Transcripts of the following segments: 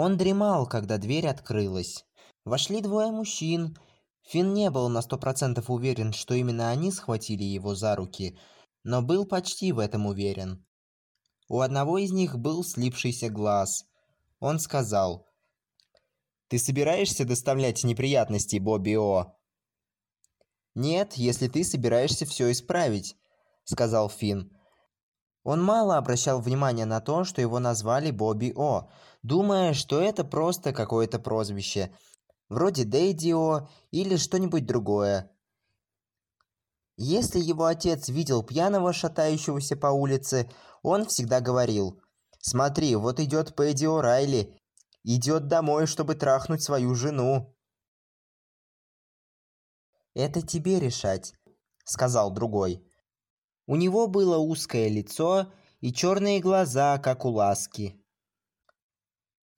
Он дремал, когда дверь открылась. Вошли двое мужчин. Финн не был на сто процентов уверен, что именно они схватили его за руки, но был почти в этом уверен. У одного из них был слипшийся глаз. Он сказал, «Ты собираешься доставлять неприятности, Бобби О?» «Нет, если ты собираешься все исправить», — сказал Финн. Он мало обращал внимания на то, что его назвали Бобби О, думая, что это просто какое-то прозвище, вроде Дэйди О или что-нибудь другое. Если его отец видел пьяного, шатающегося по улице, он всегда говорил «Смотри, вот идет Пэдди О'Райли, идет домой, чтобы трахнуть свою жену». «Это тебе решать», — сказал другой. У него было узкое лицо и черные глаза, как у ласки.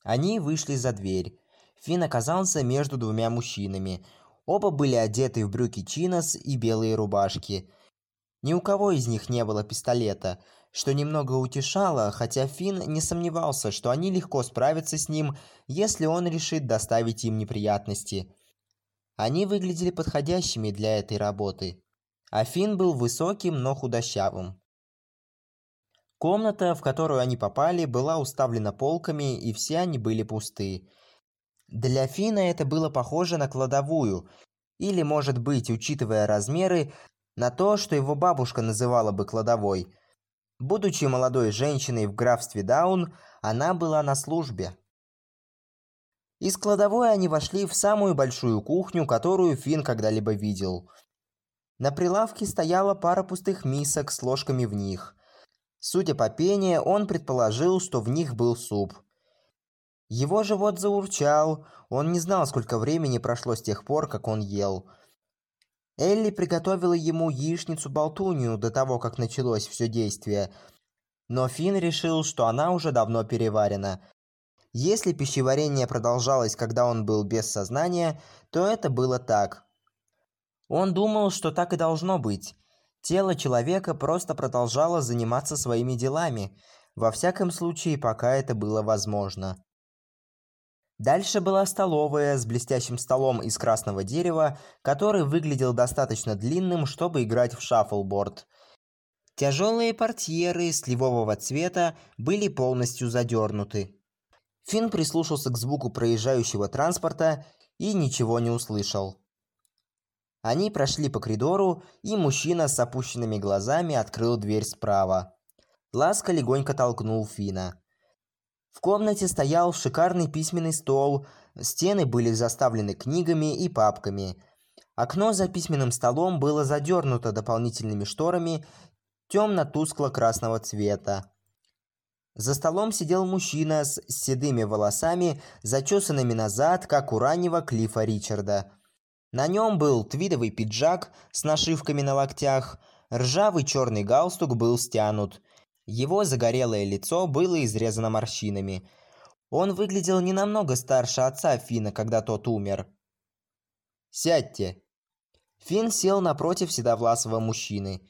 Они вышли за дверь. Финн оказался между двумя мужчинами. Оба были одеты в брюки чинос и белые рубашки. Ни у кого из них не было пистолета, что немного утешало, хотя Финн не сомневался, что они легко справятся с ним, если он решит доставить им неприятности. Они выглядели подходящими для этой работы. Афин был высоким, но худощавым. Комната, в которую они попали, была уставлена полками, и все они были пусты. Для Фина это было похоже на кладовую, или, может быть, учитывая размеры, на то, что его бабушка называла бы кладовой. Будучи молодой женщиной в графстве Даун, она была на службе. Из кладовой они вошли в самую большую кухню, которую Финн когда-либо видел. На прилавке стояла пара пустых мисок с ложками в них. Судя по пению, он предположил, что в них был суп. Его живот заурчал, он не знал, сколько времени прошло с тех пор, как он ел. Элли приготовила ему яичницу-болтунью до того, как началось все действие, но Финн решил, что она уже давно переварена, если пищеварение продолжалось, когда он был без сознания, то это было так. Он думал, что так и должно быть. Тело человека просто продолжало заниматься своими делами, во всяком случае, пока это было возможно. Дальше была столовая с блестящим столом из красного дерева, который выглядел достаточно длинным, чтобы играть в шаффлборд. Тяжелые портьеры сливового цвета были полностью задернуты. Финн прислушался к звуку проезжающего транспорта и ничего не услышал. Они прошли по коридору, и мужчина с опущенными глазами открыл дверь справа. Ласка легонько толкнул Фина. В комнате стоял шикарный письменный стол, стены были заставлены книгами и папками. Окно за письменным столом было задернуто дополнительными шторами темно-тускло-красного цвета. За столом сидел мужчина с седыми волосами, зачесанными назад, как у раннего Клиффа Ричарда. На нем был твидовый пиджак с нашивками на локтях, ржавый черный галстук был стянут. Его загорелое лицо было изрезано морщинами. Он выглядел не намного старше отца Фина, когда тот умер. «Сядьте!» Фин сел напротив седовласого мужчины.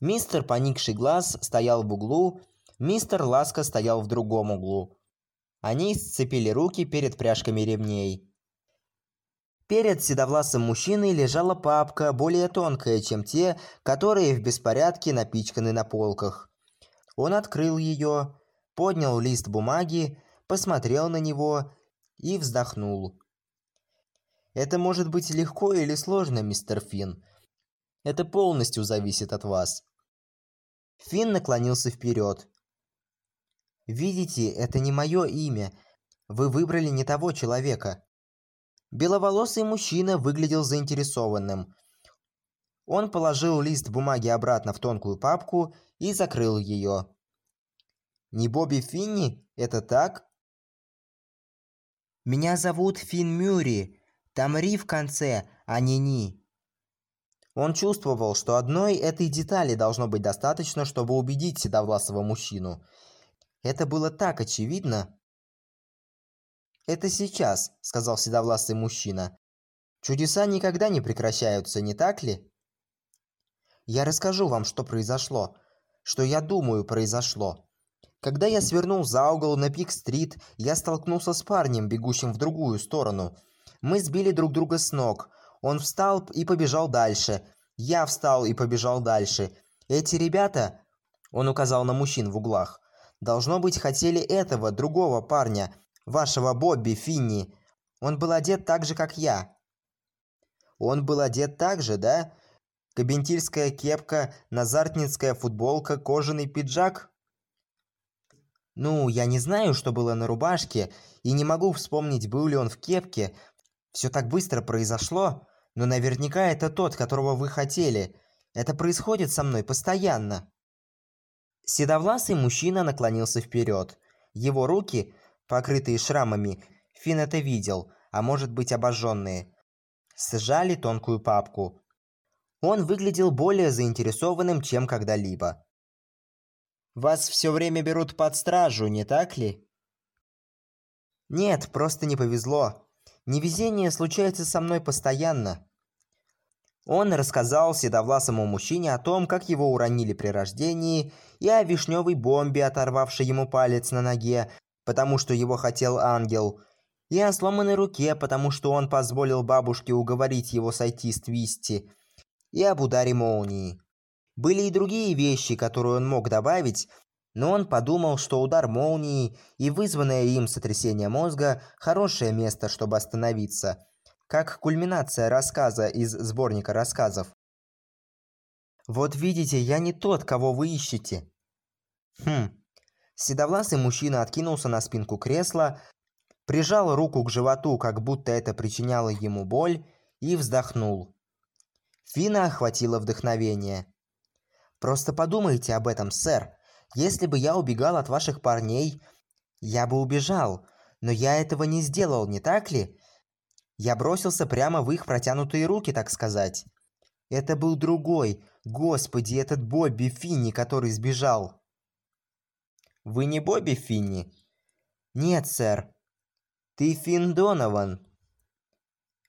Мистер Поникший Глаз стоял в углу, Мистер Ласка стоял в другом углу. Они сцепили руки перед пряжками ремней. Перед седовласым мужчиной лежала папка, более тонкая, чем те, которые в беспорядке напичканы на полках. Он открыл ее, поднял лист бумаги, посмотрел на него и вздохнул. «Это может быть легко или сложно, мистер Финн. Это полностью зависит от вас». Финн наклонился вперед. Видите, это не мое имя. Вы выбрали не того человека. Беловолосый мужчина выглядел заинтересованным. Он положил лист бумаги обратно в тонкую папку и закрыл ее. «Не Бобби Финни? Это так?» «Меня зовут Финн Мюрри. Там Ри в конце, а не Ни». Он чувствовал, что одной этой детали должно быть достаточно, чтобы убедить седовласого мужчину – это было так очевидно. «Это сейчас», — сказал седовласый мужчина. «Чудеса никогда не прекращаются, не так ли?» «Я расскажу вам, что произошло, что я думаю произошло. Когда я свернул за угол на Пик-стрит, я столкнулся с парнем, бегущим в другую сторону. Мы сбили друг друга с ног. Он встал и побежал дальше. Я встал и побежал дальше. Эти ребята, он указал на мужчин в углах, должно быть, хотели этого, другого парня, вашего Бобби Финни. Он был одет так же, как я. Он был одет так же, да? Кабентильская кепка, назартницкая футболка, кожаный пиджак? Ну, я не знаю, что было на рубашке, и не могу вспомнить, был ли он в кепке. Все так быстро произошло, но наверняка это тот, которого вы хотели. Это происходит со мной постоянно. Седовласый мужчина наклонился вперед. Его руки, покрытые шрамами, Фин это видел, а может быть обожженные, сжали тонкую папку. Он выглядел более заинтересованным, чем когда-либо. «Вас все время берут под стражу, не так ли?» «Нет, просто не повезло. Невезение случается со мной постоянно». Он рассказал седовласому мужчине о том, как его уронили при рождении, и о вишневой бомбе, оторвавшей ему палец на ноге, потому что его хотел ангел, и о сломанной руке, потому что он позволил бабушке уговорить его сойти с Твисти, и об ударе молнии. Были и другие вещи, которые он мог добавить, но он подумал, что удар молнии и вызванное им сотрясение мозга – хорошее место, чтобы остановиться, как кульминация рассказа из сборника рассказов. «Вот видите, я не тот, кого вы ищете». Хм. Седовласый мужчина откинулся на спинку кресла, прижал руку к животу, как будто это причиняло ему боль, и вздохнул. Фина охватило вдохновение. «Просто подумайте об этом, сэр. Если бы я убегал от ваших парней, я бы убежал. Но я этого не сделал, не так ли? Я бросился прямо в их протянутые руки, так сказать. Это был другой. Господи, этот Бобби Финни, который сбежал. Вы не Бобби Финни? Нет, сэр. Ты Финн Донован.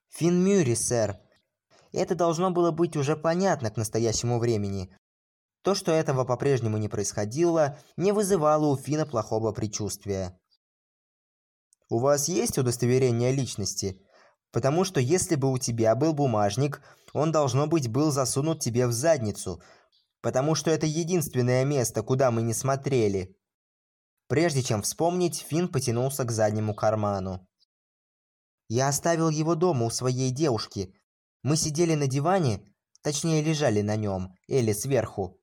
Финн Мюрри, сэр. Это должно было быть уже понятно к настоящему времени. То, что этого по-прежнему не происходило, не вызывало у Фина плохого предчувствия. «У вас есть удостоверение личности? Потому что если бы у тебя был бумажник, он, должно быть, был засунут тебе в задницу, потому что это единственное место, куда мы не смотрели». Прежде чем вспомнить, Фин потянулся к заднему карману. «Я оставил его дома у своей девушки. Мы сидели на диване, точнее лежали на нем, Элли сверху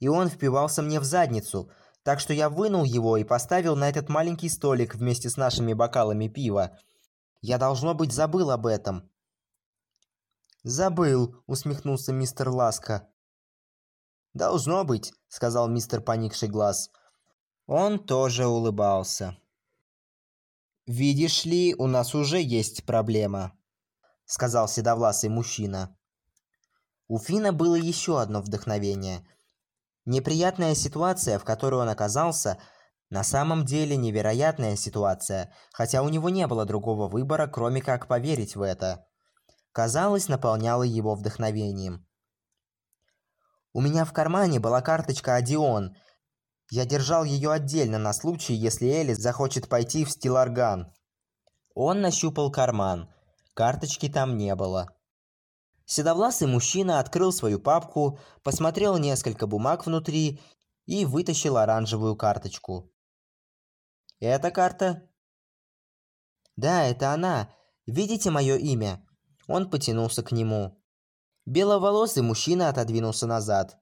и он впивался мне в задницу, так что я вынул его и поставил на этот маленький столик вместе с нашими бокалами пива. Я, должно быть, забыл об этом. «Забыл», — усмехнулся мистер Ласка. «Должно быть», — сказал мистер Поникший Глаз. Он тоже улыбался. «Видишь ли, у нас уже есть проблема», — сказал седовласый мужчина. У Фина было еще одно вдохновение — Неприятная ситуация, в которой он оказался, на самом деле невероятная ситуация, хотя у него не было другого выбора, кроме как поверить в это. Казалось, наполняла его вдохновением. У меня в кармане была карточка Одион. Я держал ее отдельно на случай, если Элис захочет пойти в Стиларган. Он нащупал карман. Карточки там не было. Седовласый мужчина открыл свою папку, посмотрел несколько бумаг внутри и вытащил оранжевую карточку. «Это карта?» «Да, это она. Видите мое имя?» Он потянулся к нему. Беловолосый мужчина отодвинулся назад.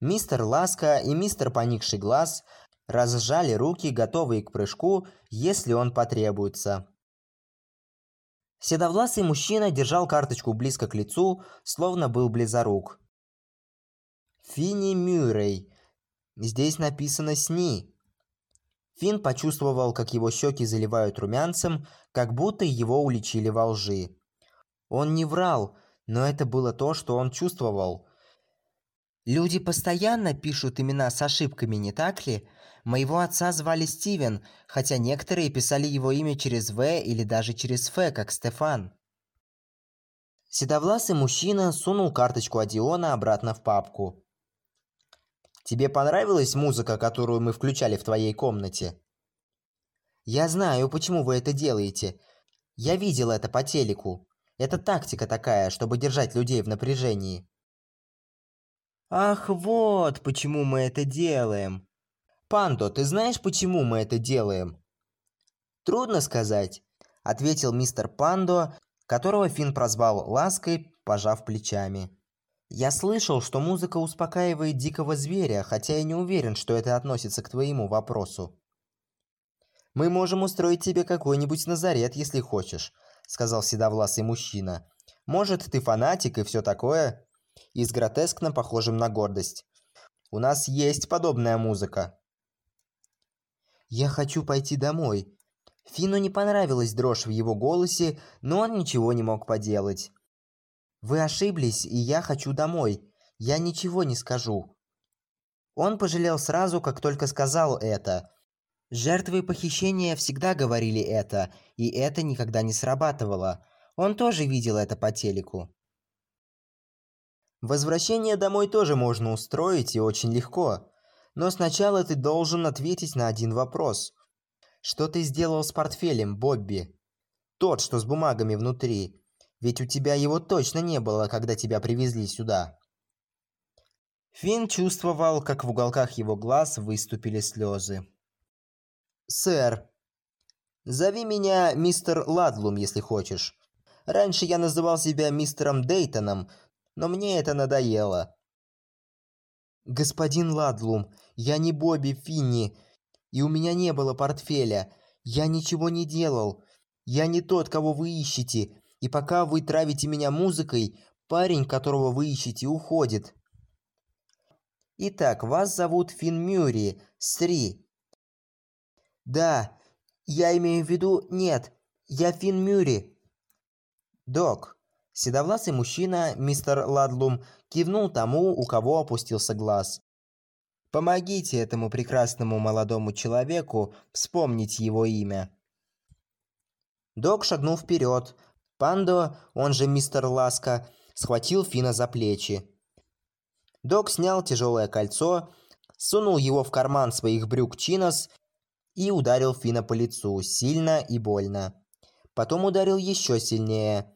Мистер Ласка и мистер Поникший Глаз разжали руки, готовые к прыжку, если он потребуется. Седовласый мужчина держал карточку близко к лицу, словно был близорук. Финни Мюррей. Здесь написано «СНИ». Финн почувствовал, как его щеки заливают румянцем, как будто его уличили во лжи. Он не врал, но это было то, что он чувствовал. Люди постоянно пишут имена с ошибками, не так ли? Моего отца звали Стивен, хотя некоторые писали его имя через «В» или даже через «Ф», как Стефан. Седовласый мужчина сунул карточку Одиона обратно в папку. Тебе понравилась музыка, которую мы включали в твоей комнате? Я знаю, почему вы это делаете. Я видел это по телеку. Это тактика такая, чтобы держать людей в напряжении. Ах, вот почему мы это делаем. Пандо, ты знаешь, почему мы это делаем? Трудно сказать, ответил мистер Пандо, которого Фин прозвал лаской, пожав плечами. Я слышал, что музыка успокаивает дикого зверя, хотя я не уверен, что это относится к твоему вопросу. Мы можем устроить тебе какой-нибудь Назарет, если хочешь, сказал седовласый мужчина. Может, ты фанатик и все такое? И с гротескно похожим на гордость. У нас есть подобная музыка. Я хочу пойти домой. Фину не понравилась дрожь в его голосе, но он ничего не мог поделать. Вы ошиблись, и я хочу домой. Я ничего не скажу. Он пожалел сразу, как только сказал это. Жертвы похищения всегда говорили это, и это никогда не срабатывало. Он тоже видел это по телеку. Возвращение домой тоже можно устроить и очень легко. Но сначала ты должен ответить на один вопрос. Что ты сделал с портфелем, Бобби? Тот, что с бумагами внутри. Ведь у тебя его точно не было, когда тебя привезли сюда. Финн чувствовал, как в уголках его глаз выступили слезы. «Сэр, зови меня мистер Ладлум, если хочешь. Раньше я называл себя мистером Дейтоном, но мне это надоело». «Господин Ладлум, я не Бобби Финни, и у меня не было портфеля. Я ничего не делал. Я не тот, кого вы ищете, и пока вы травите меня музыкой, парень, которого вы ищете, уходит». «Итак, вас зовут Финн Мюрри, Сри, да, я имею в виду... Нет, я Финн Мюрри. Док. Седовласый мужчина, мистер Ладлум, кивнул тому, у кого опустился глаз. Помогите этому прекрасному молодому человеку вспомнить его имя. Док шагнул вперед. Пандо, он же мистер Ласка, схватил Фина за плечи. Док снял тяжелое кольцо, сунул его в карман своих брюк Чинос и ударил Фина по лицу, сильно и больно. Потом ударил еще сильнее.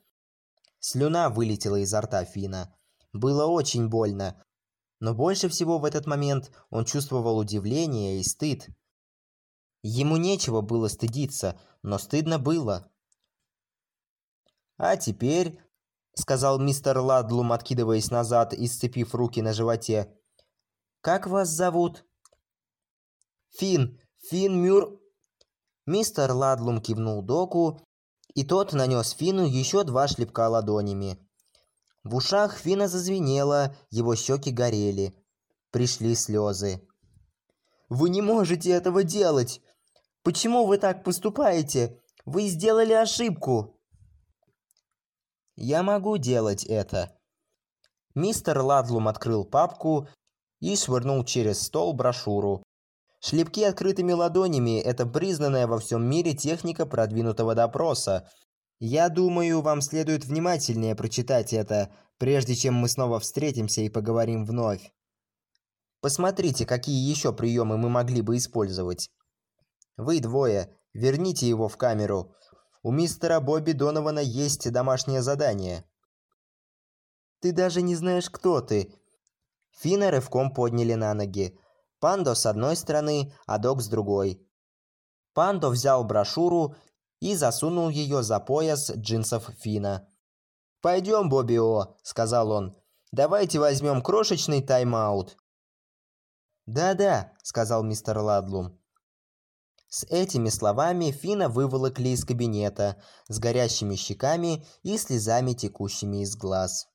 Слюна вылетела изо рта Фина. Было очень больно. Но больше всего в этот момент он чувствовал удивление и стыд. Ему нечего было стыдиться, но стыдно было. «А теперь», — сказал мистер Ладлум, откидываясь назад и сцепив руки на животе, — «как вас зовут?» «Фин, Фин Мюр...» Мистер Ладлум кивнул Доку, и тот нанес Фину еще два шлепка ладонями. В ушах Фина зазвенело, его щеки горели. Пришли слезы. «Вы не можете этого делать! Почему вы так поступаете? Вы сделали ошибку!» «Я могу делать это!» Мистер Ладлум открыл папку и швырнул через стол брошюру. Шлепки открытыми ладонями – это признанная во всем мире техника продвинутого допроса. Я думаю, вам следует внимательнее прочитать это, прежде чем мы снова встретимся и поговорим вновь. Посмотрите, какие еще приемы мы могли бы использовать. Вы двое, верните его в камеру. У мистера Бобби Донована есть домашнее задание. Ты даже не знаешь, кто ты. Фина рывком подняли на ноги. Пандо с одной стороны, а Док с другой. Пандо взял брошюру и засунул ее за пояс джинсов Фина. «Пойдем, Бобби-О», — сказал он. «Давайте возьмем крошечный тайм-аут». «Да-да», — сказал мистер Ладлум. С этими словами Фина выволокли из кабинета с горящими щеками и слезами, текущими из глаз.